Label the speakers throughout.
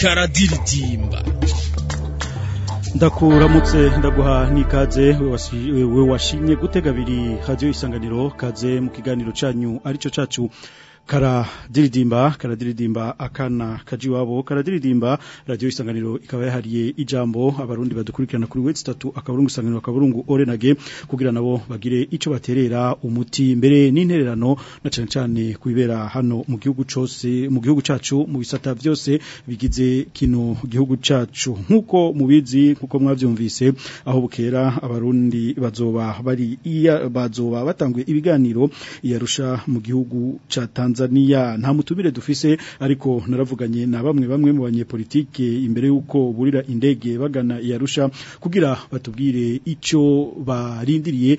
Speaker 1: karadiridimba
Speaker 2: ndakuramutse ndaguha n'ikaze we washimye gutega abiri hajyaho isanganiro kaze mu kiganiro cyanyu aricyo cyacu karadiridimba karadiridimba akana kajiwabo karadiridimba radio isanganiro ikaba yahariye ijambo abarundi badukurikirana kuri wetse 3 akaburungu isanganiro akaburungu orenage kugira nabo bagire ico baterera umuti mbere n'intererano na cyane cyane kubibera hano mu gihugu cyose mu gihugu cacu mu bisata byose bigize kino gihugu cacu nkuko mubizi kuko mwavyumvise aho bukera abarundi bazoba bari iya bazoba batanguye ibiganiro yarusha mu gihugu cyatanzwe Tanzania nta mutumire dufise ariko naravuganye na bamwe bamwe mu banyepolitike imbere yuko burira indege bagana yarusha kugira batubwire icyo barindiriye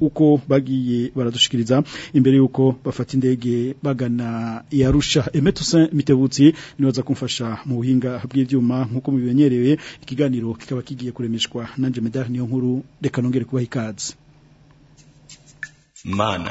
Speaker 2: uko bagiye baradushikiriza imbere yuko bafata indege bagana yarusha emetuse mitebutsi nibaza kumfasha mu buhinga bw'ibyuma nkuko mubimenyereye ikiganiro kikaba kigiye kuremeshwa nanje medal niyo nkuru reka nongere kubaha ikaze
Speaker 3: mana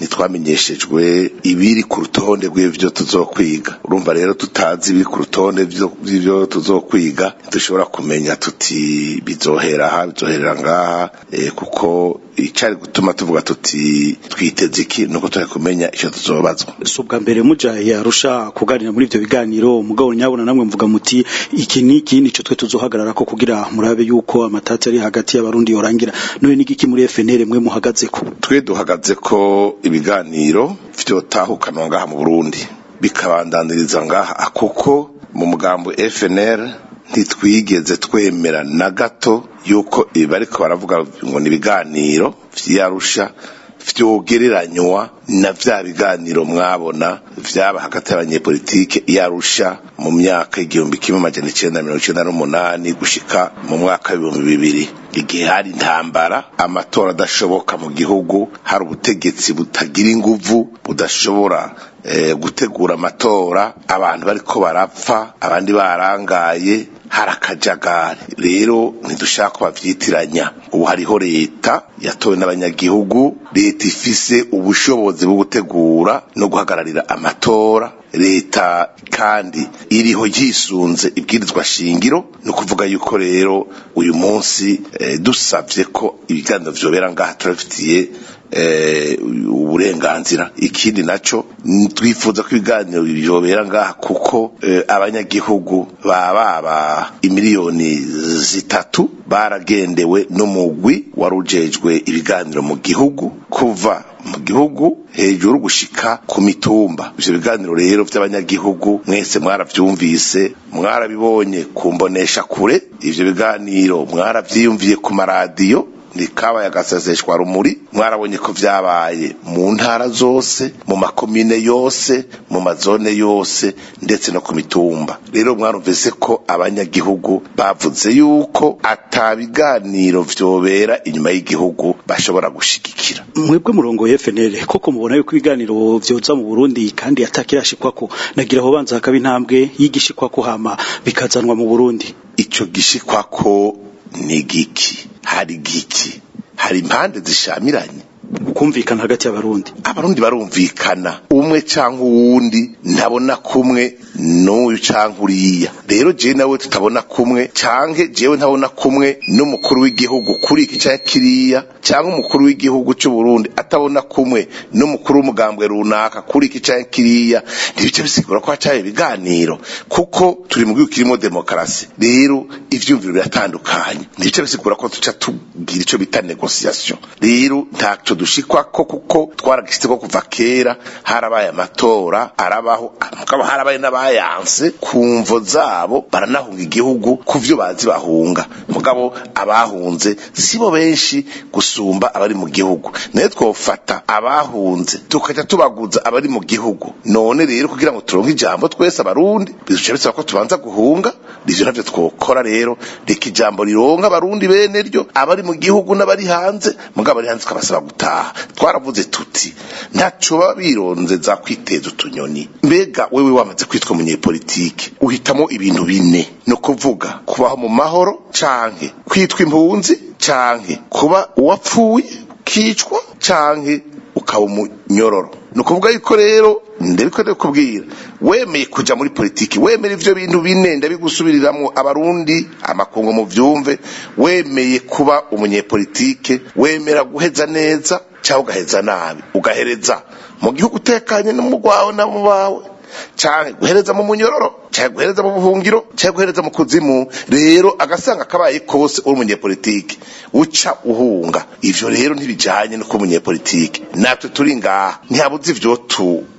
Speaker 4: ntitwamenyeshejwe ibiri ku rutonde rw'ibyo tuzokwiga urumva rero tutazi ibiri ku rutonde by'ibyo tuzokwiga dushobora kumenya tuti bizohera aha bizoherera ngaha eh, kuko icari gutuma tuvuga tuti twiteze iki nuko turi kumenya icyo tuzobazwa
Speaker 2: si ubwa mbere mujahi yarusha kuganira muri ibyo biganiro umugabo nyabona namwe mvuga muti iki ni iki nicyo twe tuzohagarara ko kugira murabe yuko amatatsi ari hagati y'abarundi yorangira none n'igiki muri FNL mwe muhagaze ko
Speaker 4: twe duhagaze ko ibiganiro vyotahukanwa ngaha mu Burundi bikabandaniriza ngaha kuko mu mugambo FNR ntitwigeze twemera na gato yuko ibi ariko baravuga ngo ni ibiganiro byarusha byogereranywa na bya biganiro mwabona byaba hagati y'abanyepolitike yarusha mu myaka igihumbi kimwe magana icyenda mirongo icyenda n'umunani gushyika mu mwaka w'ibihumbi bibiri igihe hari intambara amatora adashoboka mu gihugu hari ubutegetsi butagira inguvu budashobora Eh, gutegura amatora abantu bariko barapfa abandi barangaye hari rero ntidushaka kubavyitiranya ubu hariho leta yatowe n'abanyagihugu leta ifise ubushobozi bwo gutegura no guhagararira amatora leta kandi iriho yisunze ibwirizwa shingiro ni ukuvuga yuko rero uyu munsi eh, dusabye eh, ko ibiganiro vyobera ngaha turabifitiye uburenganzira ikindi nacyo twifuza ko ibiganiro biyobera ngaha kuko eh, abanyagihugu baba baba imiliyoni zitatu baragendewe n'umugwi warujejwe ibiganiro mu gihugu kuva mu gihugu hejuru gushika ku mitumba ivyo biganiro rero by’abanyagihugu mwese mwarabyumvise mwarabibonye kumbonesha kure ibyo biganiro mwaravyiyumviye ku maradiyo ntikabaye agasazeshwa rumuri mwarabonye ko byabaye mu ntara zose mu makomine yose mu mazone yose ndetse no ku mitumba rero mwarumvise ko abanyagihugu bavuze yuko atabiganiro vyobera inyuma y'igihugu bashobora gushigikira
Speaker 2: mwebwe murongo FNL koko mubona yuko ibiganiro vyoza mu Burundi kandi atakirashikwako nagira aho banza hakaba intambwe yigishikwa ko hama bikazanwa mu Burundi
Speaker 4: ico gishikwa ko ni igiki hari giki, hari impande zishamiranye
Speaker 2: kumvikana hagati y'abarundi
Speaker 4: abarundi barumvikana umwe cyangwa uwundi ntabona kumwe n'uyu cyangwa uriya rero jewe nawe tutabona kumwe canke jewe ntabona kumwe n'umukuru w'igihugu kuri iki cyangwa kiriya cyangwa umukuru w'igihugu cy’u Burundi atabona kumwe n'umukuru w'umugambwe runaka kuri iki cyangwa kiriya ntibice bisigura ko hacaye ibiganiro kuko turi mu gihugu kirimo demokarasi rero ivyumviro biratandukanye ntibice bisigura ko tuca tubwira icyo bita negosiyasiyo rero ntaco ko kuko twaragisiteko kuva kera harabaye amatora arabaho mukaba harabaye n'abayanse ku mvo zabo baranahunga igihugu ku byo bazi bahunga mugabo abahunze sibo benshi gusumba abari mu gihugu nayo twafata abahunze tukajya tubaguza abari mu gihugu none rero kugira ngo turonke ijambo twese abarundi biduce bisaba ko tubanza guhunga ibyo nabyo twokora rero reka ijambo rironka abarundi bene ryo abari mu gihugu n'abari hanze mugabo ari hanze tukabasaba gutaha gutaha twaravuze tuti ntacyo baba bironze za kwiteza utunyoni mbega wewe wamaze kwitwa umunyepolitike uhitamo ibintu bine ni ukuvuga kubaho mu mahoro canke kwitwa impunzi canke kuba uwapfuye ukicwa canke ukaba umunyororo ni ukuvuga yuko rero ndabikora kubwira wemeye kujya muri politiki wemere ibyo bintu bine ndabigusubiriramo abarundi amakungu mu byumve wemeye kuba umunyepolitike wemera guheza neza cyangwa ugaheza nabi ugahereza mu gihugu utekanye no mu rwawe na mu bawe cyangwa guhereza mu munyororo cyaguhereza mu buhungiro cyaguhereza mu kuzimu rero agasanga kabaye kose uri umunyepolitike uca uhunga ibyo rero ntibijanye no kuba umunyepolitike natwe turi ngaha ntihabuze ivyo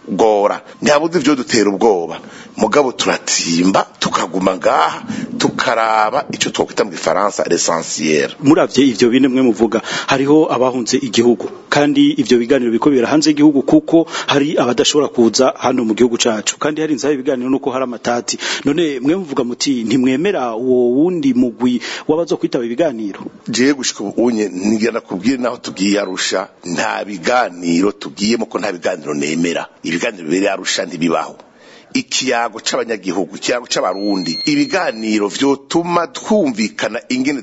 Speaker 4: tugora ntihabuze ibyo dutera ubwoba mugabo turatsimba tukaguma ngaha tukaraba icyo twakwita mu gifaransa l'essentiel
Speaker 2: muravye ivyo bine mwe muvuga hariho abahunze igihugu kandi ibyo biganiro biko hanze y'igihugu kuko hari abadashobora kuza hano mu gihugu cacu kandi hari inzara ibiganiro nuko hari amatazi ati none mwe muvuga muti ntimwemera uwo wundi mugwi wabazo kwitaba ibiganiro
Speaker 4: jewe gushika ubunye nigana kubwire naho tugiye arusha nta biganiro tugiyemo ko nta biganiro nemera ibiganiro bibere arusha ntibibaho ikiyago cy’abanyagihugu ikiyago c'abarundi ibiganiro vyotuma twumvikana ingene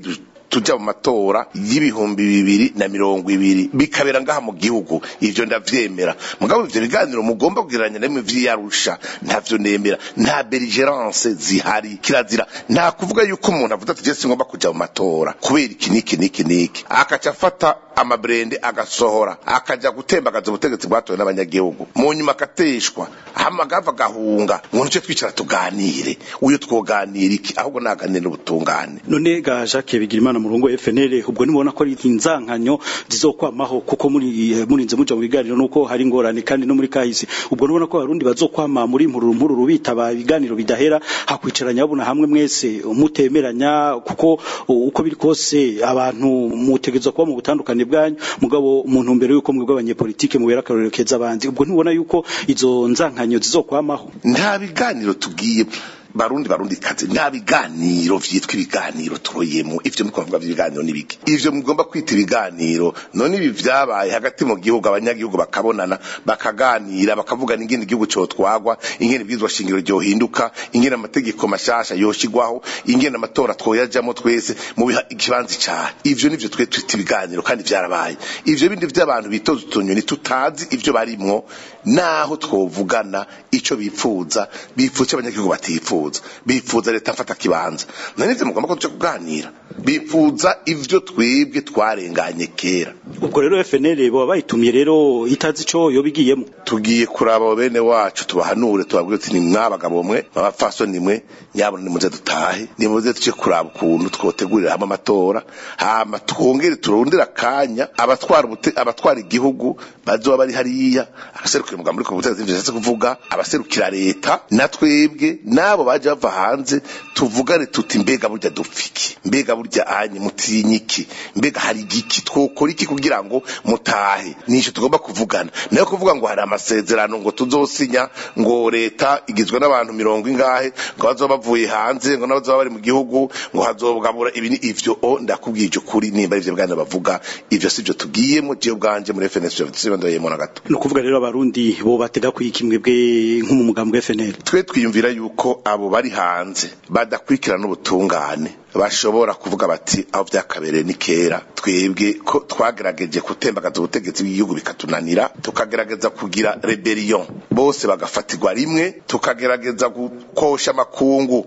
Speaker 4: tujya mu matora y'ibihumbi bibiri na mirongo ibiri bikabera ngaha mu gihugu ibyo ndabyemera mugabo ibyo biganiro mugomba kugereranya namwe vyarusha ntavyo nemera nta beligerance zihari kirazira nta kuvuga yuko umuntu avuga ati jesi ngomba kujya mu matora kubera iki niki niki niki akaca afata amabrende agasohora akajya gutembagaza ubutegetsi bwatowe n'abanyagihugu mu nyuma akateshwa amagava agahunga ngo cyo twicara tuganire uyu twoganira iki ahubwo naganire ubutungane
Speaker 2: none ga Jacques Bigirimana murongo FNL ubwo nibona ko ari inzankanyo zizokwamaho kuko muri eh, muri nze muja mu biganiro nuko hari ngorane kandi no muri kahise ubwo nibona ko barundi bazokwama muri impururu rubita bitaba biganiro bidahera hakwicaranya babona hamwe mwese umutemeranya kuko uko biri kose abantu mutegezwa kuba mu butandukane bwanyu mugabo umuntu mbere yuko mwigabanye politike mubera karorero keza abandi ubwo nibona yuko izo nzankanyo zizokwamaho
Speaker 4: nta biganiro tubwiye barundi barundi kazi nta biganiro vyitwa ibiganiro turoyemo ivyo kuvuga by'ibiganiro nibiki ivyo mugomba kwita ibiganiro none ibi vyabaye hagati mu gihugu abanyagihugu bakabonana bakaganira bakavuga ingene igihugu twagwa ingene bwizwa shingiro ryohinduka ingene amategeko mashasha yoshigwaho ingene amatora twoyajamo twese mu biha ikibanza cya ivyo nivyo twe twita ibiganiro kandi vyarabaye ivyo bindi vy'abantu bitoza utunyoni tutazi ivyo barimwo naho twovugana icyo bipfuza bipfuza icyo abanyagihugu batifuza bipfuza leta mfata kibanza na nibyo mugomba ko tujya kuganira bipfuza ibyo twebwe twarenganye kera
Speaker 2: ubwo rero fpr baba bayitumye rero itazi icyo yobigiyemo
Speaker 4: tugiye kuraba bene wacu tubahanure tubabwire uti ni mwabagabo mwe abapfasoni mwe nyabona nimuze dutahe nimuze tujye kuraba ukuntu twotegurira hamwe amatora hama twongere turundira akanya abatwara igihugu bazoba bari hariya abaseruka bakimuka muri komite z'injira kuvuga abaserukira leta natwebwe nabo baje bava hanze tuvugane tuti mbega burya dupfiki mbega burya anyi mutinyiki mbega hari igiki twokora iki kugira ngo mutahe nisho tugomba kuvugana nayo kuvuga ngo hari amasezerano ngo tuzosinya ngo leta igizwe n'abantu mirongo ingahe ngo bazoba bavuye hanze ngo nabo bari mu gihugu ngo hazobwabura ibi ivyo o ndakubwije ukuri nimba ivyo bwana bavuga ivyo sivyo tugiyemo je bwanje muri FNS byo
Speaker 2: ndoyemo rero abarundi abandi bo batega kwikimwebwe nk'umugambwe FNL
Speaker 4: twe twiyumvira yuko abo bari hanze badakwikira n’ubutungane bashobora kuvuga bati aho byakabereye ni kera twebwe ko twagerageje gutembagaza ubutegetsi bw'igihugu bikatunanira tukagerageza kugira rebellion bose bagafatirwa rimwe tukagerageza gukosha amakungu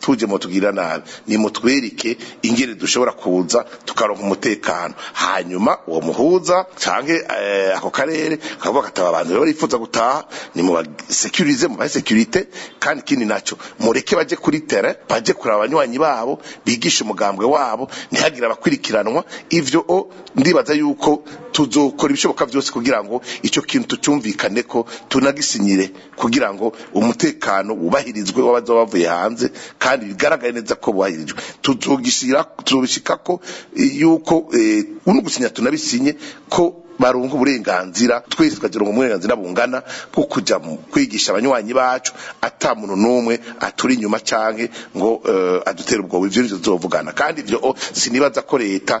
Speaker 4: tuje mu tugira nabi nimutwereke ingene dushobora kuza tukaronka umutekano hanyuma uwo muhuza canke eh, ako karere kavuga kataba abantu rero bifuza gutaha ni nimubasecurize mubahe securite kandi ikindi nacyo mureke bajye kuri tere bajye kureba abanywanyi babo bigishe umugambwe wabo ntihagire abakurikiranwa ibyo o ndibaza yuko tuzokora ibishoboka byose kugira ngo icyo kintu tucyumvikane ko tunagisinyire kugira ngo umutekano wubahirizwe w'abaza bavuye hanze kandi bigaragare neza ko bubahirijwe tuzogishyira tuzobishyika ko eh, yuko eh, no gusinya tunabisinye ko baronka uburenganzira twese tukagira uburenganzira bungana bwo kujya kwigisha abanywanyi bacu atamuntu n'umwe aturi inyuma cyangwa ngo eh, adutere ubwoba ibyo nibyo tuzovugana kandi ibyo oh, sinibaza ko leta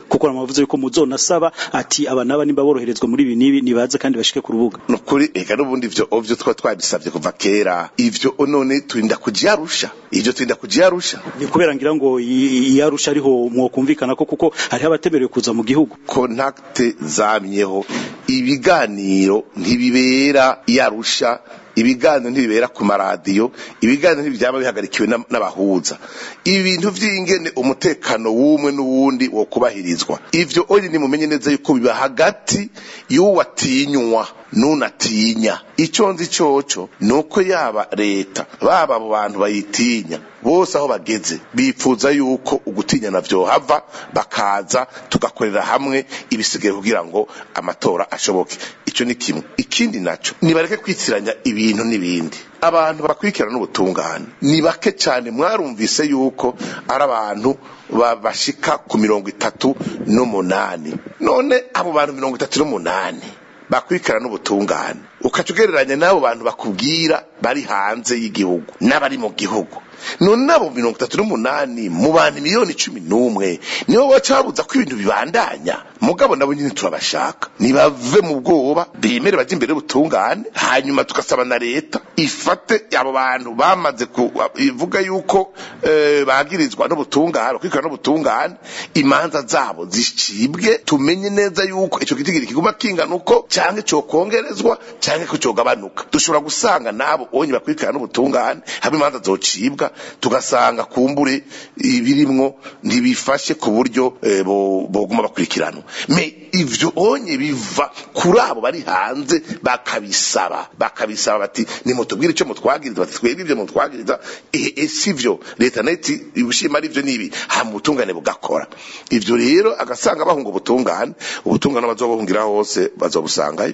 Speaker 2: kuko namavuze yuko muzo nasaba ati aba naba nimba boroherezwa muri ibi nibi nibaze kandi bashike ku rubuga
Speaker 4: nukuri eka nubundi ibyo ovyo twa twabisabye kuva kera ivyo none turinda kujyarusha ivyo turinda kujyarusha
Speaker 2: ni kubera ngira ngo iyarusha ariho mwokumvikana ko kuko hariho abatemerewe kuza mu gihugu
Speaker 4: kontakte zamyeho ibiganiro ntibibera yarusha ibiganiro ntibibera ku maradiyo ibiganiro ntibyaba bihagarikiwe n'abahuza ibi bintu by'ingene umutekano w'umwe n'uwundi wo kubahirizwa ibyo oyi ni mumenye neza yuko biba hagati y'uwatinywa ntunatinya icyo nzi cyoco ni uko yaba leta baba abo bantu bayitinya bose aho bageze bipfuza yuko ugutinya na hava bakaza tugakorera hamwe ibisigaye kugira ngo amatora ashoboke icyo ni kimwe ikindi nacyo nibareke kwitiranya ibintu n'ibindi abantu bakurikirana n'ubutungane ni bake cyane mwarumvise yuko ari abantu babashika ku mirongo itatu n'umunani none abo bantu mirongo itatu n'umunani bakurikirana n'ubutungane ukaca n'abo bantu bakubwira bari hanze y'igihugu n'abari mu gihugu none nabo mirongo itatu n'umunani mu bantu miliyoni cumi n'umwe nibo bacabuza ko ibintu bibandanya mugabo nabo nyine turabashaka ntibave mu bwoba bemere bajye imbere y'ubutungane hanyuma tugasaba na leta ifate abo bantu bamaze ivuga yuko eh, bagirizwa n'ubutungane kwikora n'ubutungane imanza zabo zicibwe tumenye neza yuko icyo gitigiri kiguma kingana uko cyangwa icyo kongerezwa cyangwa icyo cyogabanuka dushobora gusanga nabo onye bakwikora n'ubutungane haba imanza zocibwa tugasanga kumbure ibirimwo ntibifashe ku buryo eh, boguma bakurikiranwa me onye biva kuri abo bari hanze bakabisaba bakabisaba bati nimutubwire ico mutwagiriza bati twebwe ivyo mutwagiriza ese eh, eh, ivyo leta nayo ibishima ari ivyo nibi hama ubutungane bugakora ibyo rero agasanga bahunga ubutungane ubutungane bazobuhungira hose bazobusangayo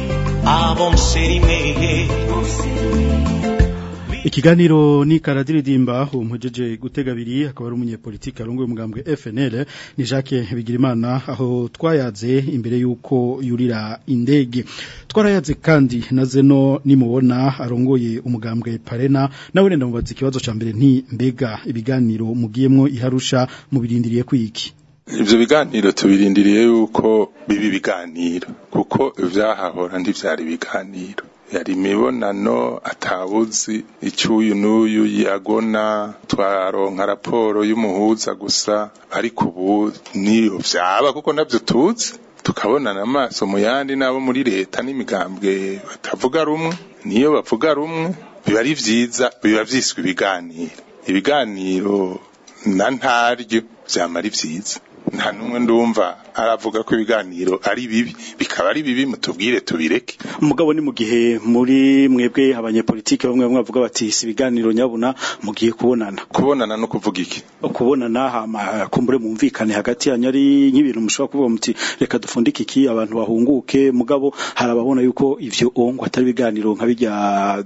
Speaker 2: ikiganiro ni karadiridimba umujeje gutega abiri akaba ari umunyepolitiki arongoye umugambwe FNL ni Jacques Bigirimana aho twayaze imbere yuko yurira indege twarayaze kandi na zeno nimubona arongoye umugambwe Parena nawe nenda mubaza ikibazo ca mbere ni mbega ibiganiro mugiyemwo iharusha mubirindiriye kwiki
Speaker 5: ibyo biganiro tubirindiriye yuko bibi biganiro kuko ibyahahora ntibyari biganiro yari imibonano atabuzi icyuyu uyu n'uyu yagona twaronka raporo y'umuhuza gusa ariko ubu niyo byaba kuko nabyo tuzi tukabonana amaso mu yandi n'abo muri leta n'imigambwe batavuga rumwe niyo bavuga rumwe biba ari byiza biba byiswe ibiganiro ibiganiro na ntaryo byamara byiza nta n'umwe ndumva aravuga ko ibiganiro ari bibi bikaba ari bibi mutubwire tubireke
Speaker 2: mugabo ni mu gihe muri mwebwe abanyepolitike bamwe bamwe bavuga bati si ibiganiro nyabuna mugiye kubonana
Speaker 5: kubonana no kuvuga iki
Speaker 2: kubonana hama kumbure mumvikane hagati yanyu ari nk'ibintu mushobora kuvuga muti reka dufundike iki abantu bahunguke mugabo hari ababona yuko ibyo ongo atari ibiganiro nka bijya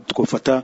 Speaker 2: twofata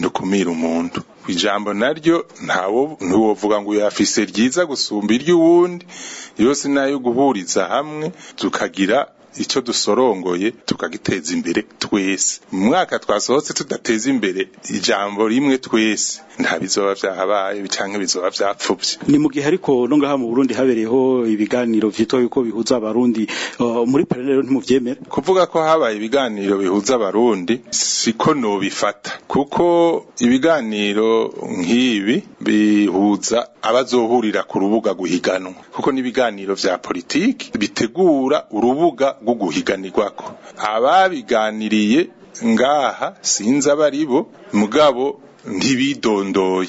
Speaker 5: dukumire umuntu ijambo naryo ntawo ntuwovuga ngo uyu afise ryiza gusumba iry'uwundi yose nayo guhuriza hamwe tukagira icyo dusorongoye tukagiteza imbere twese mu mwaka twasohotse tudateza imbere ijambo rimwe twese nta bizoba byahabaye cyangwa bizoba byapfubye
Speaker 2: ni mu gihe ariko no ngaha mu Burundi habereyeho ibiganiro vyitwa yuko bihuza abarundi muri muri paralelo ntimuvyemera
Speaker 5: kuvuga ko habaye ibiganiro bihuza abarundi siko nubifata kuko ibiganiro nk'ibi bihuza abazohurira ku rubuga guhiganwa kuko nibiganiro bya politiki bitegura urubuga guguhiganirwako ababiganiriye ngaha sinzi abaribo mugabo ntibidondoye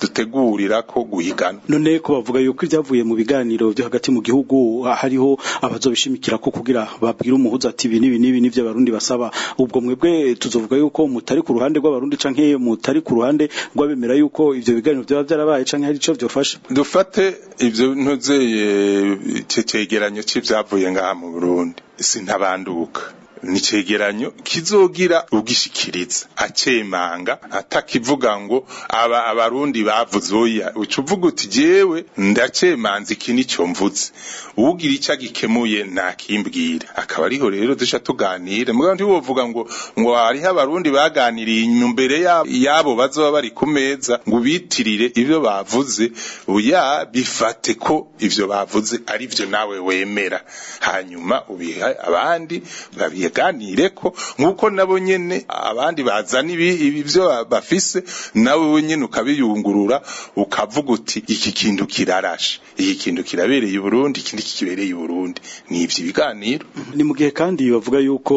Speaker 5: dutegurira ko guhigana
Speaker 2: none ko bavuga yuko ibyavuye mu biganiro byo hagati mu gihugu hariho abazobishimikira ko kugira babwira umuhuza ati ibi n'ibi n'ibi nivyo barundi basaba ubwo mwebwe tuzovuga yuko mutari ku ruhande rw'abarundi canke mutari ku ruhande rw'abemera yuko ivyo biganiro byaba byarabaye canke hari ico byofasha
Speaker 5: dufate ivyo ntozeye icyo cegeranyo c'ivyavuye ngaha mu Burundi sintabanduka ni cegeranyo kizogira ugishikiriza acemanga atakivuga ngo aba abarundi bavuze oya ucuvuga uti jewe ndacemanze iki nicyo mvuze ugira icyo gikemuye nakimbwira akaba ariho rero duca tuganira mugabo ntiwovuga ngo ngo hariho abarundi baganiriye imbere yabo bazoba bari ku meza ngo bitirire ibyo bavuze uya bifate ko ibyo bavuze ari byo nawe wemera hanyuma ubiha abandi babiha tubiganire ko nk'uko nabo nyine abandi bazana ibyo bafise nawe nyine ukabiyungurura ukavuga uti iki kintu kirarashe iki kintu kirabereye Burundi ikindi kibereye Burundi ni ibyo biganiro
Speaker 2: ni mu gihe kandi bavuga yuko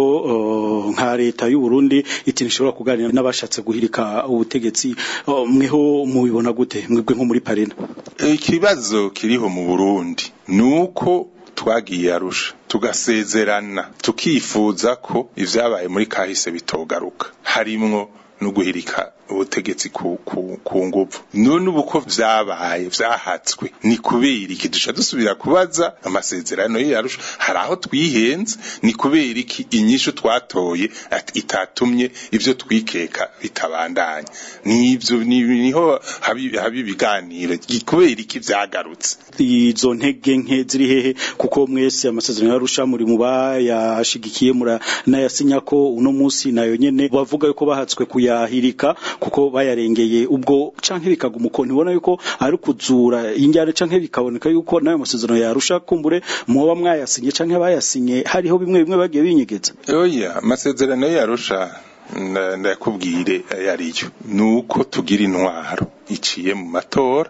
Speaker 2: nka leta y'u Burundi ikintu ishobora kuganira n'abashatse guhirika ubutegetsi mweho mubibona gute mwebwe nko muri parena
Speaker 5: ikibazo kiriho mu Burundi nuko twagiye arusha tugasezerana tukifuza ko ivyabaye muri kahise bitogaruka harimwo no guhirika ubutegetsi ku nguvu none ubuko ko byabaye byahatswe ni kubera iki dusha dusubira kubaza amasezerano yarusha hari aho twihenze ni kubera iki inyishu twatoye itatumye ibyo twikeka bitabandanya n'ibyo niho haba ibiganiro kubera iki byagarutse
Speaker 2: izo ntege nke ziri hehe kuko mwese amasezerano yarusha muri mu bayashigikiye muranayasinya ko uno munsi nayo nyene bavuga yuko bahatswe kuyahirika kuko bayarengeye ubwo canke bikagumuko ntibona yuko ari kuzura injyana canke bikaboneka yuko nayo masezerano yarusha kumbure muba mwayasinye canke bayasinye hariho bimwe bimwe bagiye binyegeza
Speaker 5: oya amasezerano yarusha ndakubwire yariyo nuko tugira intwaro iciye mu matora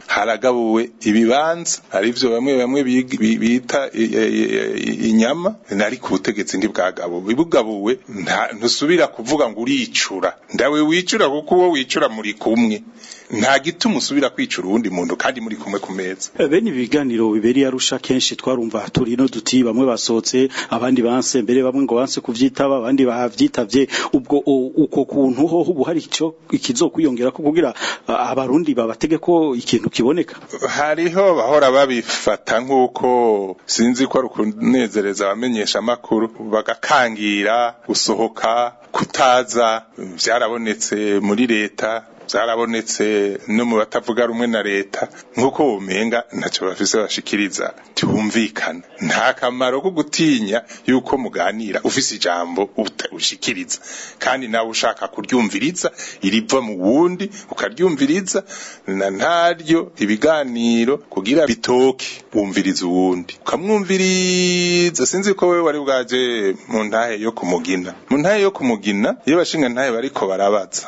Speaker 5: haragabuwe ibibanza byo bamwe bamwe biga bita inyama butegetsi ndi bwagabo bugabuwe ntusubira kuvuga ngo uricura ndawe wicura kuko uwo wicura muri kumwe nta gituma usubira kwica urundi muntu kandi muri kumwe ku meza eh,
Speaker 2: bene ibiganiro biberi yarusha kenshi twarumva turi no duti bamwe basohotse abandi banse mbere bamwe ngo banse kuvyitaba abandi bavyitavye ubwo uko kuntu ho ubu hari ico kizokwiyongera ko kugira abarundi babatege ko ikintu kiboneka
Speaker 5: hariho bahora babifata nkuko sinzi ko rukunezereza abamenyesha makuru bagakangira gusohoka kutaza byarabonetse muri leta zarabonetse no mu batavuga rumwe na leta nk'uko bumenga ntacyo bafise bashikiriza tibumvikana nta kamaro ko gutinya yuko muganira ufise ijambo ushikiriza kandi nawe ushaka kuryumviriza iriva mu wundi ukaryumviriza na ntaryo ibiganiro kugira bitoke wumviriza uwundi ukamwumviriza sinzi ko wewe wari bwaje mu ntahe yo kumugina mu ntahe yo kumugina iyo bashinga ntahe bariko barabaza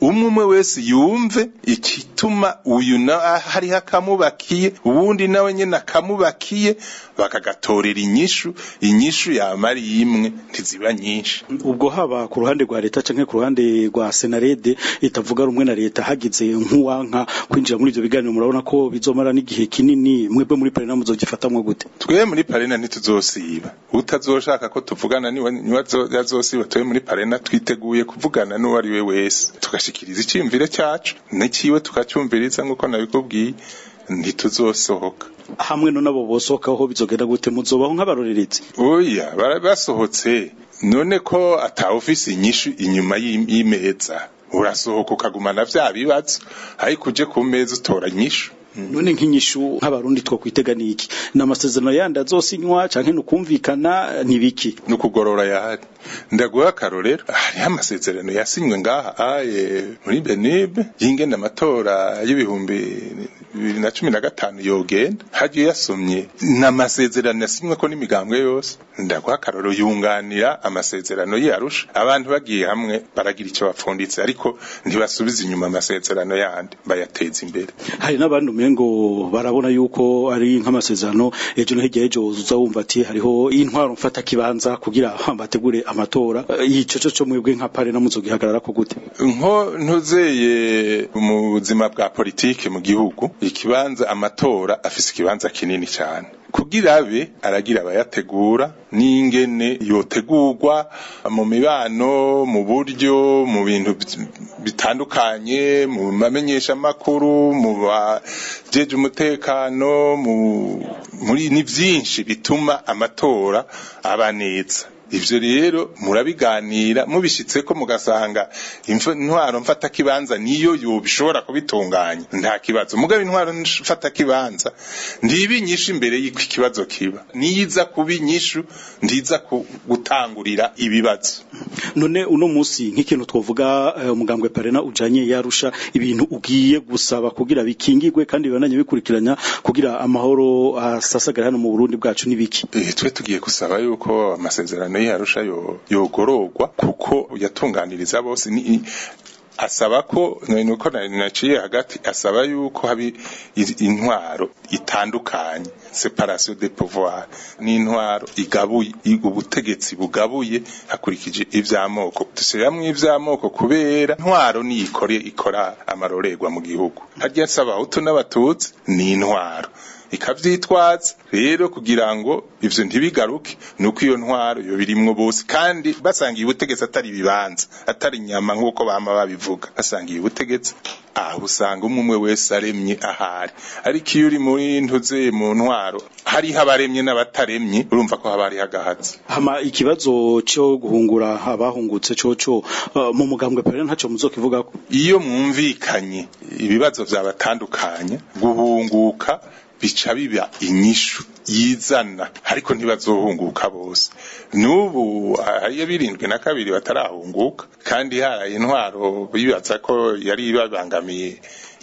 Speaker 5: umwe umwe wese yumve ikituma uyu na hariho akamubakiye uwundi nawe nyine akamubakiye bakagatorera inyishu inyishu yamariye yimwe ntiziba nyinshi
Speaker 2: ubwo haba ku ruhande rwa leta cyangwa ku ruhande rwa senarede itavuga rumwe na leta hagize nk'uwanka kwinjira muri ibyo biganiro murabona ko bizomara n'igihe kinini mwebwe muri parena muzogifatamwe gute
Speaker 5: twe muri parena ntituzosiba utazoshaka ko tuvugana niwe yazosiba twe muri parena twiteguye kuvugana n'uwo ari we wese tugashikiriza icyumvire cyacu n'ikiwe tukacyumviriza nk'uko nabikubwiye ntituzosohoka
Speaker 2: hamwe n'abo bosohoka aho bizogenda gute muzobaho nk'abarorerezi
Speaker 5: oya basohotse none ko ata ofisi nyinshi inyuma y'imeza urasohoka ukagumana bya bibazo ariko uje ku meza utora nyinshi Mm.
Speaker 2: none nk'inyishu nk'abarundi twakwitega niki namasezerano yandi azosinywa canke nukumvikana ni
Speaker 5: nukugorora ya ndaguha karorero hariho amasezerano yasinywe ngaha aye muri benibe yingenda amatora y'ibihumbi bibiri na cumi na gatanu yogenda hagiye yasomye ni amasezerano yasinywe ko n'imigambwe yose ndaguha karorero yunganira amasezerano yarusha abantu bagiye hamwe baragira icyo bapfunditse ariko ntibasubiza inyuma amasezerano yandi bayateza imbere
Speaker 2: hari n'abandi umengo barabona yuko ari nk'amasezerano ejo no hirya uza wumva ati hariho intwaro mfata kibanza kugira bategure amatora yicoco cyo mwebwe nka pare namuzo gihagarara ko gute
Speaker 5: nko ntuzeye mu buzima bwa politiki mu gihugu ikibanza amatora afise ikibanza kinini cyane kugira abe aragira abayategura n'ingene yotegurwa mu mibano mu buryo mu bintu bitandukanye mu mamenyeshamakuru mu bajeje umutekano muri ni byinshi bituma amatora aba neza ibyo rero murabiganira mubishyitse ko mugasanga intwaro mfata kibanza niyo bishobora kubitunganya nta kibazo mugabe intwaro mfata kibanza ndibi nyinshi imbere y'uko kibazo kiba niyiza kubi nyinshi ndiza gutangurira ibibazo
Speaker 2: none uno munsi nk'ikintu twavuga eh, umugambwe parena ujanye yarusha ibintu ugiye gusaba kugira bikingirwe kandi bibananye bikurikiranya kugira amahoro asasagara hano mu Burundi bwacu nibiki
Speaker 5: eh, twe tugiye gusaba yuko amasezerano muri Arusha yogororwa kuko yatunganiriza bose ni asaba ko nuko naciye hagati asaba yuko habi intwaro itandukanye separation de pouvoir n'intwaro igabuye ubutegetsi bugabuye hakurikije ivy'amoko dusiramwo ivy'amoko kubera intwaro niyikoreye ikora amarorerwa mu gihugu harya saba hutu n'abatutsi ni intwaro ikabyitwaza rero kugira ngo ivyo ntibigaruke nuko iyo ntwaro yo birimwo bose kandi basangiye ubutegetsi atari bibanza atari inyama nk'uko bama babivuga basangiye ubutegetsi aha usanga umwe umwe wese aremye ahari ariko iyo uri muri ntuze mu ntwaro hari habaremye n'abataremye urumva ko haba hariho agahatsi
Speaker 2: hama ikibazo cyo guhungura abahungutse cyo uh, mu mugambwe pere ivuga ko
Speaker 5: iyo mwumvikanye ibibazo byabatandukanye guhunguka bica biba inyishu yizana ariko ntibazohunguka bose n'ubu hariyo birindwi na kabiri batarahunguka kandi haraye intwaro bibaza ko yari ibabangamiye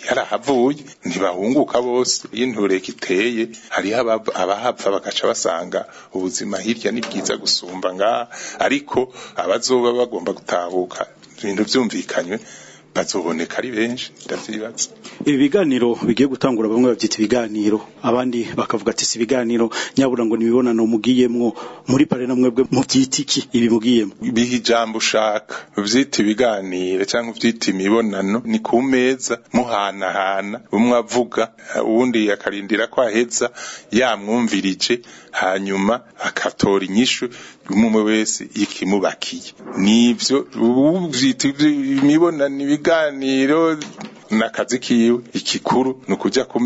Speaker 5: yarahavuye ntibahunguka bose iyo intureka iteye hariho abahapfa bagaca basanga ubuzima hirya ni bwiza gusumba ngaha ariko abazoba bagomba gutahuka ibintu byumvikanywe bazoboneka ari benshi ndavyibaza
Speaker 2: ibi biganiro bigiye gutangura bamwe bavyita ibiganiro abandi bakavuga ati si ibiganiro nyabura ngo ni imibonano mugiyemwo muri pare na mwebwe muvyitiki ibi mugiyemwo
Speaker 5: biha ijambo ushaka uvyita ibiganiro cyangwa uvyita imibonano ni ku meza muhanahana umwe avuga uwundi akarindira ko aheza yamwumvirije hanyuma akatora inyishu umwe wese ikimubakiye nibyo ubyita imibonano ibiganiro n'akazi kiwe ikikuru ni ukujya ku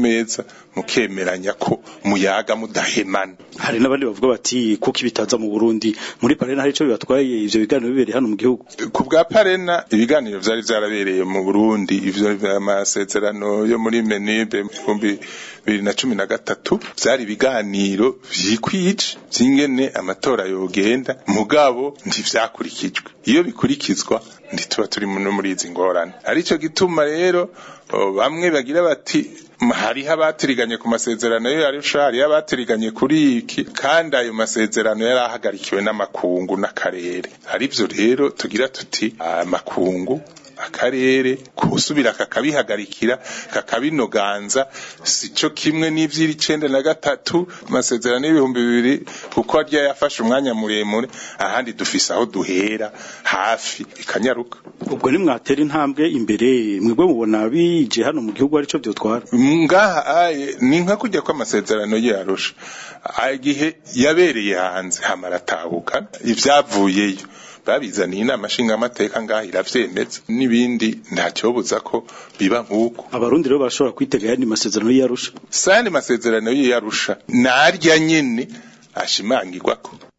Speaker 5: mukemeranya ko muyaga mudahemana
Speaker 2: hari n'abandi bavuga bati kuko ibitaza mu Burundi muri parena hari ico bibatwaye ivyo biganiro bibereye hano mu gihugu
Speaker 5: ku bwa parena ibiganiro byari vyarabereye mu Burundi ivyo amasezerano yo muri menibe kumbi bibiri na cumi na gatatu vyari ibiganiro vyikwije vyingene amatora yogenda mugabo ntivyakurikijwe iyo bikurikizwa ntituba turi no muri izi ngorane arico gituma rero bamwe bagira bati hariho abatiriganye ku masezerano yo yarusha hariho abatiriganye kuri iki kandi ayo masezerano yari ahagarikiwe n'amakungu n'akarere aribyo rero tugira tuti ah, amakungu akarere kusubira kakabihagarikira kakabinoganza si cyo kimwe n'iby'icenda na gatatu amasezerano y'ibihumbi bibiri kuko harya yafashe umwanya muremure ahandi dufise aho duhera hafi ikanyaruka
Speaker 2: ubwo ni mwatera intambwe imbere mwebwe mubona bije hano mu gihugu ari cyo
Speaker 5: byotwara ngaha ni nka kujya kw'amasezerano yarusha igihe yabereye hanze hamaratabuka ibyavuyeyo babizaniye inama nshingamateka ngaho irabyemeza n'ibindi nta cyobuza ko biba nk'uko
Speaker 2: abarundi rero barashobora kwitega ayandi masezerano y'iyarusha
Speaker 5: si ayandi masezerano y'iyarusha narya
Speaker 2: nyine ashimangirwa ko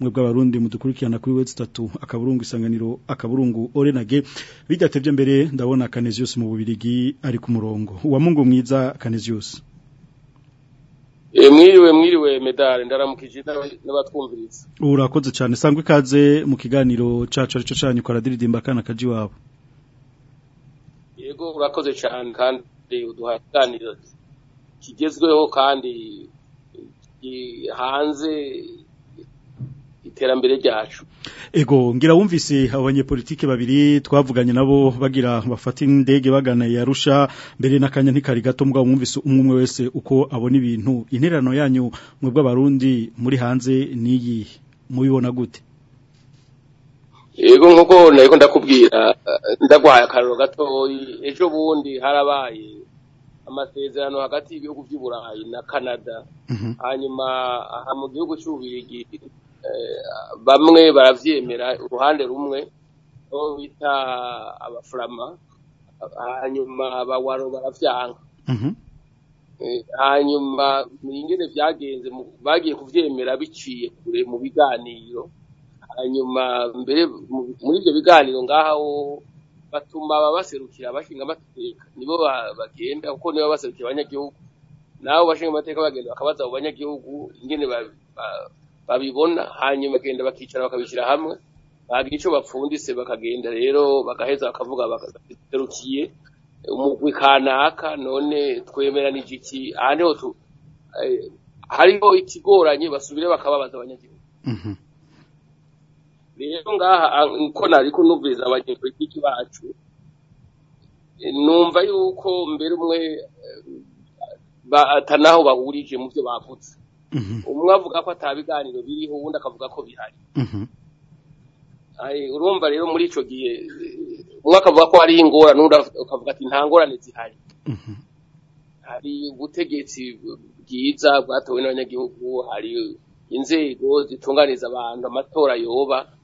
Speaker 2: mwe bw'abarundi mudukurikirana kuri website 3 akaburungu isanganiro akaburungu orenage bidatevye mbere ndabona Canesius mu bubirigi ari ku murongo wa Mungu mwiza Canesius
Speaker 6: mwiriwe mwiriwe medale ndaramukije n'abatwumviriza
Speaker 2: urakoze cyane sangwe ikaze mu kiganiro cacu aricyo canyu karadiridimba kana kaji wabo
Speaker 6: yego urakoze cyane kandi uduha kigezweho kandi hanze iterambere ryacu
Speaker 2: ego ngira wumvise abanyepolitike babiri twavuganye nabo bagira bafata indege bagana yarusha mbere n'akanya ntikari gato mugabo wumvise umwe wese uko abona ibintu interano yanyu mwebwe abarundi muri hanze niyi mubibona gute
Speaker 6: yego nkuko ntabwo ndakubwira ndagwaye akararo gatoya ejo bundi harabaye amasezerano hagati y'ibihugu by'uburayi na canada mhm. hanyuma aha mu gihugu cy'ububirigi Eh, bamwe barabyemera uruhande rumwe aho bita abafurama hanyuma abawaro barabyanga mhm. eh, hanyuma ingene byagenze bagiye kubyemera biciye kure mu biganiro hanyuma mbere muri ibyo biganiro ngaho batuma ababaserukira abashinga amateka nibo bagenda kuko nibo baserukira abanyagihugu nabo bashinga amateka bagenda bakabaza abo banyagihugu ingene babibona hanyuma bagenda bakicara bakabishyira hamwe bagira icyo bapfundise bakagenda rero bagaheza bakavuga bakaterukiye umugwi kanaka none twemera n'igiki ahandi ho eh, hariho ikigoranye basubire bakababaza abanyagihugu mm-hmm. rero ngaha ah, uko nari kunumviriza abanyapolitiki bacu numva yuko mbere umwe eh, batanaho bahurije mu byo bavutse Mm-hmm. umwe avuga ko atabiganiro biriho uwundi akavuga ko bihari mm-hmm. urumva rero muri icyo gihe umwe akavuga ko hariho ingorane undi akavuga ati nta zihari mm-hmm. hari ubutegetsi bwiza bwatowe n'abanyagihugu hari inzego zitunganiza abantu amatora yoba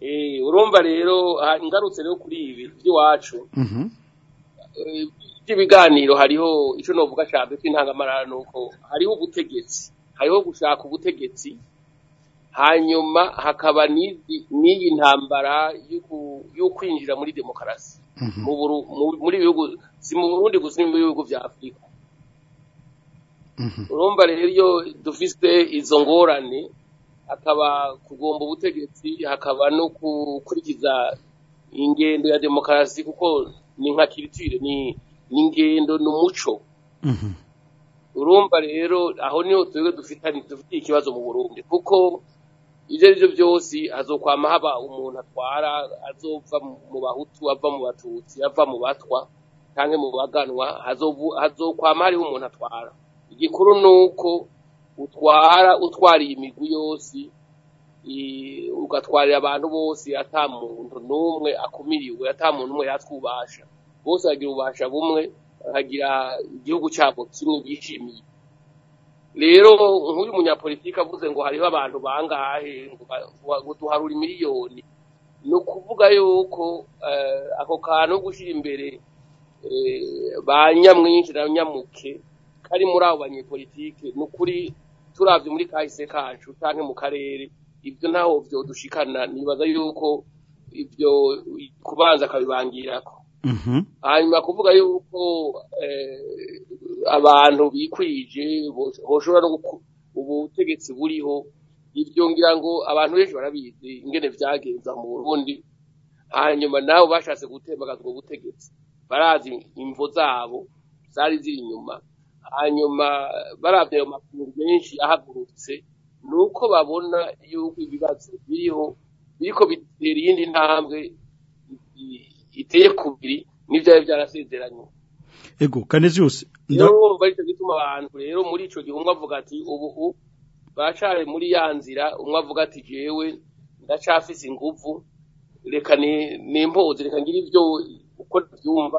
Speaker 6: eh, urumva rero ingarutse rero kuri ibi by'iwacu
Speaker 2: mhm.
Speaker 6: eh, by'ibiganiro hariho icyo navuga cyane cy'intangamara ni uko hariho ubutegetsi hariho gushaka ubutegetsi hanyuma hakaba n'iyi ntambara yo kwinjira muri demokarasi mhm. muri bihugu si mu burundi gusa no mu bihugu bya afurika mhm. urumva rero iyo dufite izo ngorane hakaba kugomba ubutegetsi hakaba no gukurikiza ingendo ya demokarasi kuko ni nka kiritire ni ingendo ni umuco mhm. urumva rero aho niho dufitanye dufite ikibazo mu burundi kuko ibyo ari byo byose azokwama haba umuntu atwara azova mu bahutu ava mu batutsi ava mu batwa cyangwa mu baganwa azokwama hariho umuntu atwara igikuru nuko uko utwara utwariye imigwi yose ugatwarira abantu bose atamuntu n'umwe akumiriwe atamuntu umwe yatwubasha bose bagira ububasha bumwe agira igihugu cyabo kimwe byishimiye rero nk'uyu munyapolitika avuze ngo hariho abantu bangahe ngo duharure miliyoni ni ukuvuga yuko eh, ako kantu ko gushyira imbere eh, ba nyamwinshi na nyamuke kari muri abo banyepolitike ni ukuri turabye muri kahise kacu cyangwa mu karere ibyo ntaho dushikana nibaza yuko ibyo kubanza akabibangirako
Speaker 2: Mm-hmm.
Speaker 6: hanyuma kuvuga yuko eh, abantu bikwije boshobora no ubutegetsi buriho ibyo ngira ngo abantu benshi barabizi ingene byagenza mu burundi hanyuma nabo bashatse gutembagaza ubwo butegetsi barazi imvo zabo zari ziri inyuma hanyuma barabye ayo menshi ahagurutse nuko babona yuko ibibazo biriho biriko bitera iyindi ntambwe iteye kubiri n'ibyari byarasezeranye
Speaker 2: ego kanezi
Speaker 6: yose ndabwo baricyo gituma abantu rero muri ico gihe umwe avuga ati ubuhu bacare muri yanzira nzira umwe avuga ati jewe ndacafise inguvu reka nimpoze reka ngira ibyo uko byumva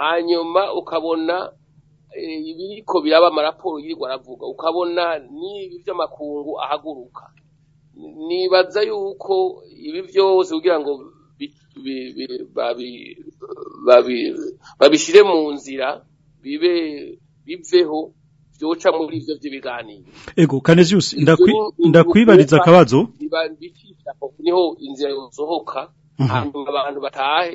Speaker 6: hanyuma ukabona eh, ibiriko biraba amaraporo yirirwa aravuga ukabona n'ibi by'amakungu ahaguruka nibaza yuko ibi byose kugira ngo babishyire mu nzira bibe biveho byoca muri ibyo by'ibiganiro
Speaker 2: ego
Speaker 6: kaneziyusi
Speaker 2: ndakwibariza akabazo
Speaker 6: niho inzira yosohoka
Speaker 2: mhm.
Speaker 6: abantu batahe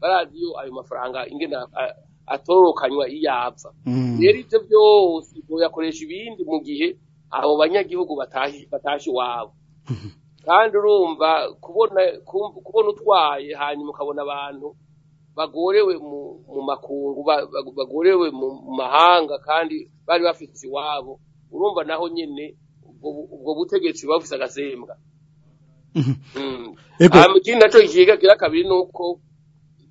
Speaker 6: barazi yo ayo mafaranga ingena atorokanywa iyapfa
Speaker 2: mm.
Speaker 6: rero ivyo byose boyakoresha ibindi mu gihe abo banyagihugu batashi batashi wabo mhm. kandi urumva kubona kubona utwaye hanyuma ukabona abantu bagorewe mu makungu bagorewe mu mahanga kandi bari bafite iwabo urumva naho nyine ubwo butegetsi buba agasembwa ikindi mm-hmm. mm. nacyo kigira kabiri ni uko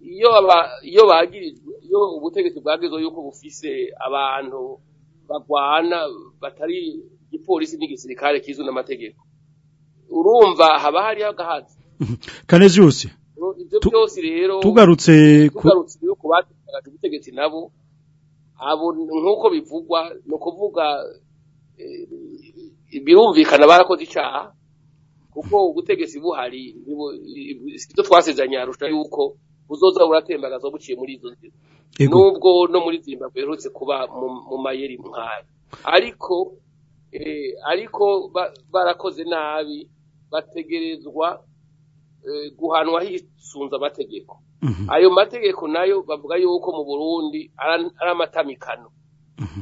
Speaker 6: iyo bagirijwe iyo ubutegetsi bwagezwe yuko bufise abantu barwana batari igipolisi n'igisirikare kizwi n'amategeko urumva haba hariho agahatsi
Speaker 2: kaneziusi
Speaker 6: ibyo byose rero
Speaker 2: tugarutse
Speaker 6: tugarutse ku batagaje ubutegetsi nabo abo nk'uko bivugwa ni kuvuga eh, birumvikana barakoze icyaha kuko ubutegetsi buhari ibyo twasezeranya arusha yuko uzoza buratembagaza buciye muri izo nubwo no muri zimbabwe biherutse kuba mu mayeri nk'ayo ariko eh, ariko barakoze nabi bategerezwa eh, guhanwa hisunze amategeko mhm. ayo mategeko nayo bavuga yuko mu burundi ari amatamikano mhm.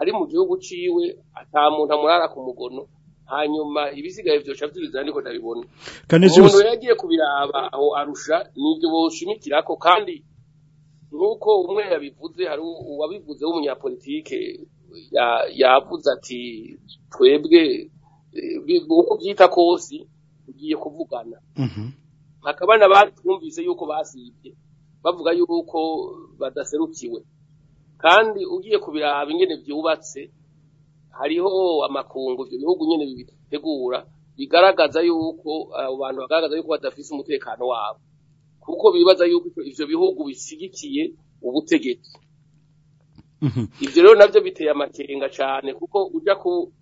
Speaker 6: ari mu gihugu ciwe atamuntu amurara ku mugono hanyuma ibisigaye byoca byuza ariko ndabibona umuntu yagiye kubiraba aho arusha nibyo boshimikirako kandi nuko umwe yabivuze hari uwabivuze w'umunyapolitike yavuze ati twebwe eh, uko byita kose ugiye kuvugana mhm. hakaba n'abandi twumvise yuko basibye bavuga yuko badaserukiwe kandi ugiye kubiraba ingene byubatse hariho amakungu ibyo bihugu nyine bibitegura bigaragaza yuko eh, abo bantu bagaragaza yuko badafite umutekano wabo kuko bibaza yuko ibyo bihugu bisigikiye ubutegetsi mhm. ibyo rero nabyo biteye amakenga cyane kuko ujya ku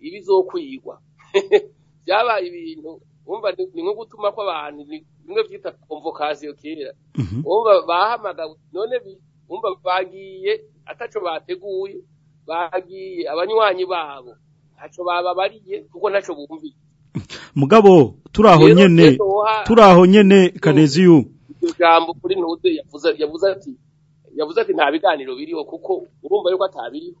Speaker 6: ibizokwigwa byabaye ibintu umva ni nko gutuma kw'abantu kimwe byita komvokasiyo kera mhm. wumva bahamagawe none wumva bagiye ataco bateguye bagiye abanywanyi babo baba bariye kuko ntaco bumviye
Speaker 2: mugabo turaho nyene turaho nyene kaneziyu
Speaker 6: ijambo kuri ntuze yavuze yavuze ati yavuze ati nta biganiro biriho kuko urumva yuko atabiriho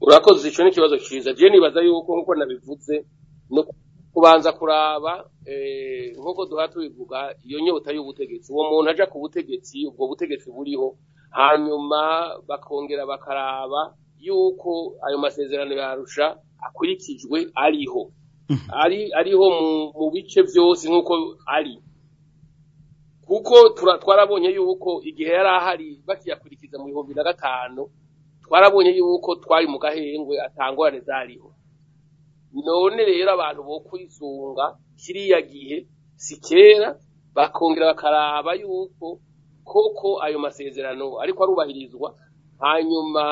Speaker 6: urakoze icyo ni ikibazo cyiza jya nibaza yuko nkuko nabivuze no kubanza kuraba eh, nk'uko duha tubivuga iyo nyota y'ubutegetsi uwo muntu aja ku butegetsi ubwo butegetsi buriho hanyuma bakongera bakaraba yuko ayo masezerano yarusha akurikijwe ariho mhm. ari ariho mu bice byose nk'uko ari kuko twarabonye yuko igihe yari ahari bakiyakurikiza mu bihumbi na gatanu twarabonye yuko twari mu gahengwe atangorane zariho none rero abantu bo kwizunga kiriya gihe si kera bakongera bakaraba yuko koko ayo masezerano ariko arubahirizwa hanyuma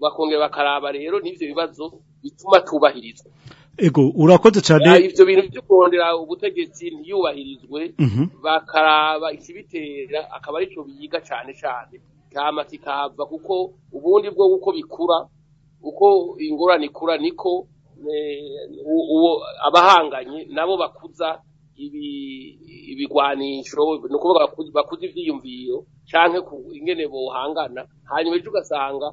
Speaker 6: bakongera bakaraba rero n'ibyo bibazo bituma tubahirizwa
Speaker 2: ego urakoze cyane
Speaker 6: ibyo bintu byo kurondera ubutegetsi ntiyubahirizwe
Speaker 2: mhm.
Speaker 6: bakaraba ikibitera akaba aricyo biga cyane cyane kama kikava kuko ubundi bwo uko bikura uko ingorane ikura niko Eh, abahanganye nabo bakuza ibigwanisho ni ukuvuga bakuza ibyiyumviro ku ingene bohangana hanyuma ejo ugasanga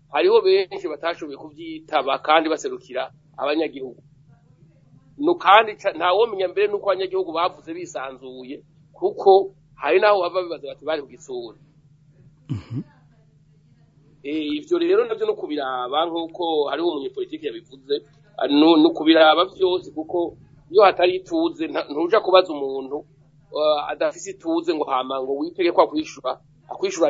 Speaker 6: hariho benshi batashoboye kubyitaba kandi baserukira abanyagihugu no kandi ntawomenya mbere n'uko abanyagihugu bavuze bisanzuye kuko hari n'aho bava bibaza bati bari kugisura mhm. eh, ibyo rero nabyo no kubiraba nk'uko hariho umunyepolitike yabivuze no kubiraba byose kuko iyo hatari ituze ntujya kubaza umuntu Uh, adafise ituze ngo hama ngo wipege ko akwishura akwishura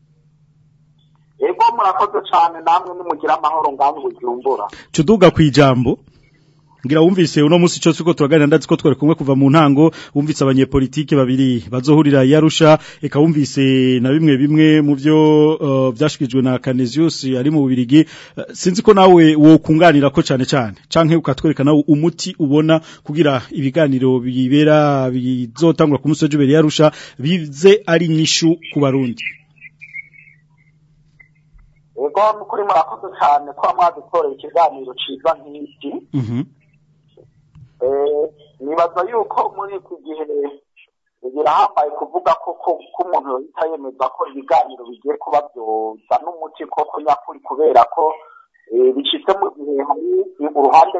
Speaker 7: murakoze cyane namwe nimugira amahoro ngangu byumbura
Speaker 2: tuduga ku ijambo ngira wumvise uno munsi cyose uko turaganira ndatse ko twari kumwe kuva mu ntango wumvise abanyepolitike babiri bazohurira yarusha eka wumvise na bimwe bimwe mu byo byashikijwe uh, na Canisius ari mu Bubirigi uh, sinzi ko nawe wokunganira ko cyane cyane canke ukatwerekana umuti ubona kugira ibiganiro bibera bizotangwa ku musoje yarusha bize ari nyishu ku barundi
Speaker 7: ubwo nukuri murakoze cyane ko mwadukoreye ikiganiro cyiza nk'iki
Speaker 2: mhm.
Speaker 7: eh, nibaza yuko muri iki gihe birahambaye kuvuga ko ko umuntu yahita yemeza ko ibiganiro bigiye kuba byoza n'umuti koko nyakuri kubera ko eh, bicitse mu gihe hari uruhande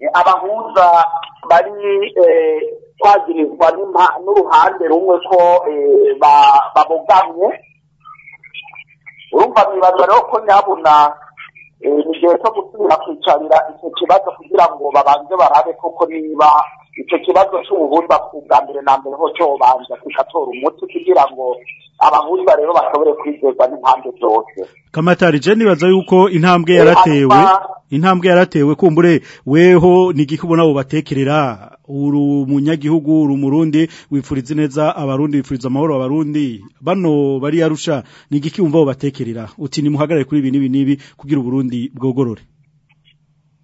Speaker 7: eh, abahuza bari kwagirizwa eh, n'uruhande rumwe ko eh, babogamye urumva bibaza rero ko nyabuna Eh, ni igihe cyo gusubira kwicarira icyo kibazo kugira ngo babanze barabe koko niba icyo kibazo cy'ubuhunda ku bwa mbere na mbere ho cyobanza kikatora umuti kugira ngo abahunda rero bashobore kwizezwa n'impamvu zose
Speaker 2: kamatari je ibaza yuko intambwe eh, yaratewe intambwe yaratewe kumbure weho nigiki ubona uru munyagihugu uri umurundi wifuriza neza abarundi wifuriza amahoro abarundi bano bari yarusha ni igiki wumva bo batekerera uti nimuhagarare kuri ibi n'ibi n'ibi kugira uburundi bwogorore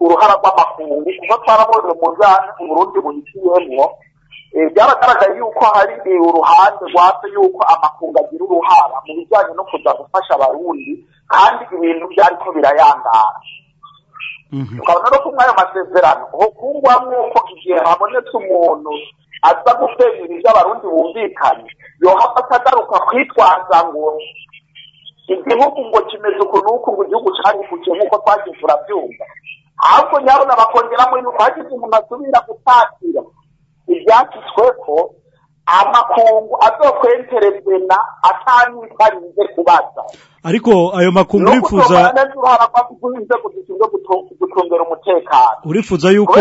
Speaker 7: uruhara rw'amakungu kuko twarabonye mu burundi buyiciyemo eh, byaragaragaye yuko hari eh, uruhande rwatse yuko amakungu agira uruhara mu bijyanye no kujya gufasha abarundi kandi ibintu byari mhm. ko birayangara tukabona no kumwe ayo masezerano hokungwa nk'uko igihe habonetse umuntu aza guteza ibintu by'abarundi bumvikanye yohava atagaruka kwitwaza ngo igihugu ngo kimeze uku n'uku ngo igihugu cyari kuke nk'uko twagize turabyumva ahubwo nyabona bakongeramo yuko hagize umuntu asubira gutatira ibyakitswe ko amakungu azokwenterezena atanitarize kubaza
Speaker 2: ariko ayo makungu urifuza
Speaker 7: gucungera umutekano
Speaker 2: urifuza yuko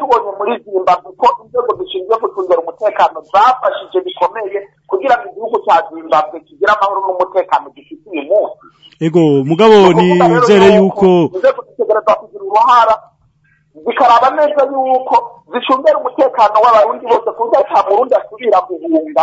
Speaker 7: tubonye muri zimbabwe ko inzego zishinzwe gucungera umutekano zafashije bikomeye kugira ngo igihugu cya zimbabwe kigire amahoro n'umutekano gifite uyu munsi
Speaker 2: ego mugabo nizere yuko
Speaker 7: inzego zitegereza kugira uruhara zikaraba neza yuko zicungera umutekano w'abarundi bose ku buryo nta murundi asubira guhunga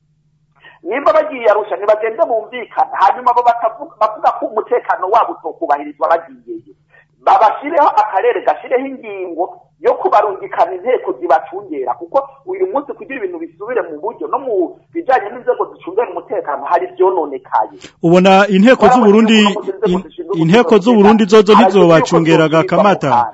Speaker 7: nimba bagiye arusha ntibagende bumvikana hanyuma bo bavuga ko umutekano wabo utokubahirizwa bagiyeyo babashyireho akarere gashyireho ingingo yo kubarungikana inteko zibacungera kuko uyu munsi kugira ibintu bisubire mu buryo no mu bijyanye n'inzego zicungera umutekano hari byononekaye
Speaker 2: ubona inteko z'uburundi inteko z'uburundi zozo ntizobacungeraga kamata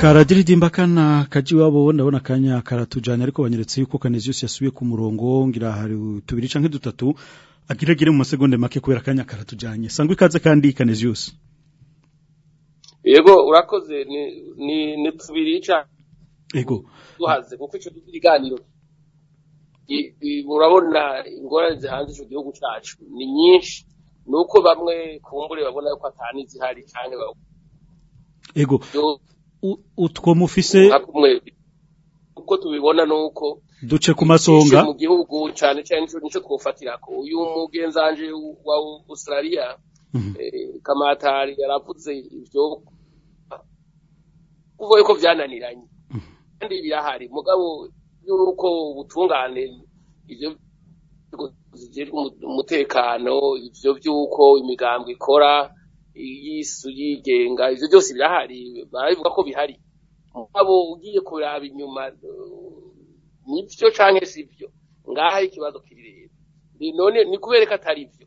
Speaker 2: karadiridimba kana kaji wabo ndabona kanya karatujanye ariko banyeretse yuko Canesius yasubiye ku murongo ngira hari tubiri canke dutatu agiragire mu masegonde make kubera kanya karatujanye sangwe ikaze kandi Canesius
Speaker 6: Yego urakoze ni ni, ni tubiri ca
Speaker 2: Yego
Speaker 6: duhaze kuko ico tugiganiro urabona ingorane zihanze ico gihugu cacu ni nyinshi nuko bamwe kumbure babona yuko atani zihari canke
Speaker 2: Yego utwo mufise
Speaker 6: uko tubibona nuko
Speaker 2: duce ku masonga
Speaker 6: mu gihugu cyane cyane nico twofatira ko uyu mugenzanje wa Australia mhm. eh, kamatari yaravuze ibyo kuko yuko byananiranye mhm. kandi birahari mugabo yuko ubutungane ibyo umutekano ivyo by'uko imigambwe ikora iy'isu yigenga ibyo byose birahari barabivuga ko bihari oh. abo ugiye kuraba inyuma uh, nibyo cyangwa si byo ngaha ikibazo kiri rero none ni kubera ko atari byo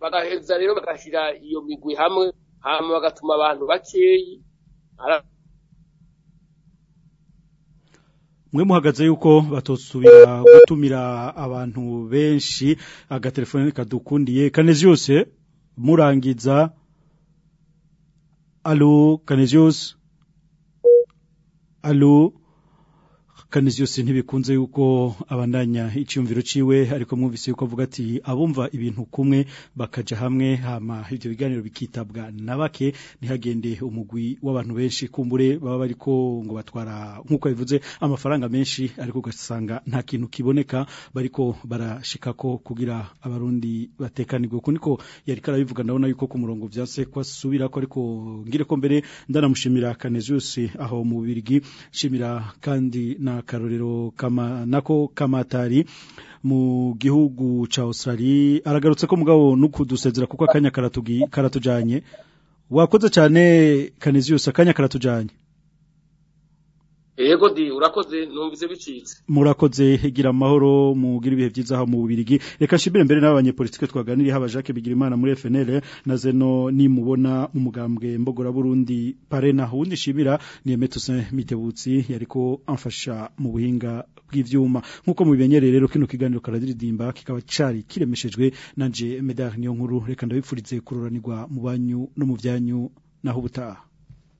Speaker 6: bagaheza rero bagashyira iyo migwi hamwe hanyuma bagatuma abantu bakeyi
Speaker 2: mwe muhagaze yuko batosubira gutumira abantu benshi agatelefone kadukundiye kaneziyose murangiza alo kaneziyose Allô kanezi yose ntibikunze yuko abandanya icyumviro ciwe ariko mwumvise yuko avuga ati abumva ibintu kumwe bakaja hamwe hama ibyo biganiro bikitabwa na bake ntihagende umugwi w'abantu benshi kumbure baba bariko ngo batwara nkuko bivuze amafaranga menshi ariko ugasanga nta kintu kiboneka bariko barashika ko kugira abarundi batekanirwe kuniko yari karabivuga ndabona yuko ku murongo byase kwasubira ko ariko ngire ko mbere ndanamushimira kanezi aho mu Birigi shimira kandi na akarorero nako kamatari mu gihugu cya Australia aragarutse ko mugabo nukudusezera kuko akanya karatujanye wakoze cyane kaniziyusa akanya karatujanye
Speaker 6: Yego di urakoze numvise bicitse.
Speaker 2: Murakoze hegira amahoro mugira ibihe byiza ha mu Bubirigi. Reka shibire mbere n'abanye politike twaganiriye haba Jacques Bigirimana muri FNL na zeno nimubona umugambwe mbogora Burundi pare na hundi shibira ni Metuse Mitebutsi yariko amfasha mu buhinga bw'ivyuma. Nkuko mubibenyerere rero kino kiganiro karadiridimba kikaba cari kiremeshejwe na nanje Medar Niyonkuru reka ndabipfurize kuroranirwa mu banyu no mu byanyu naho ubutaha.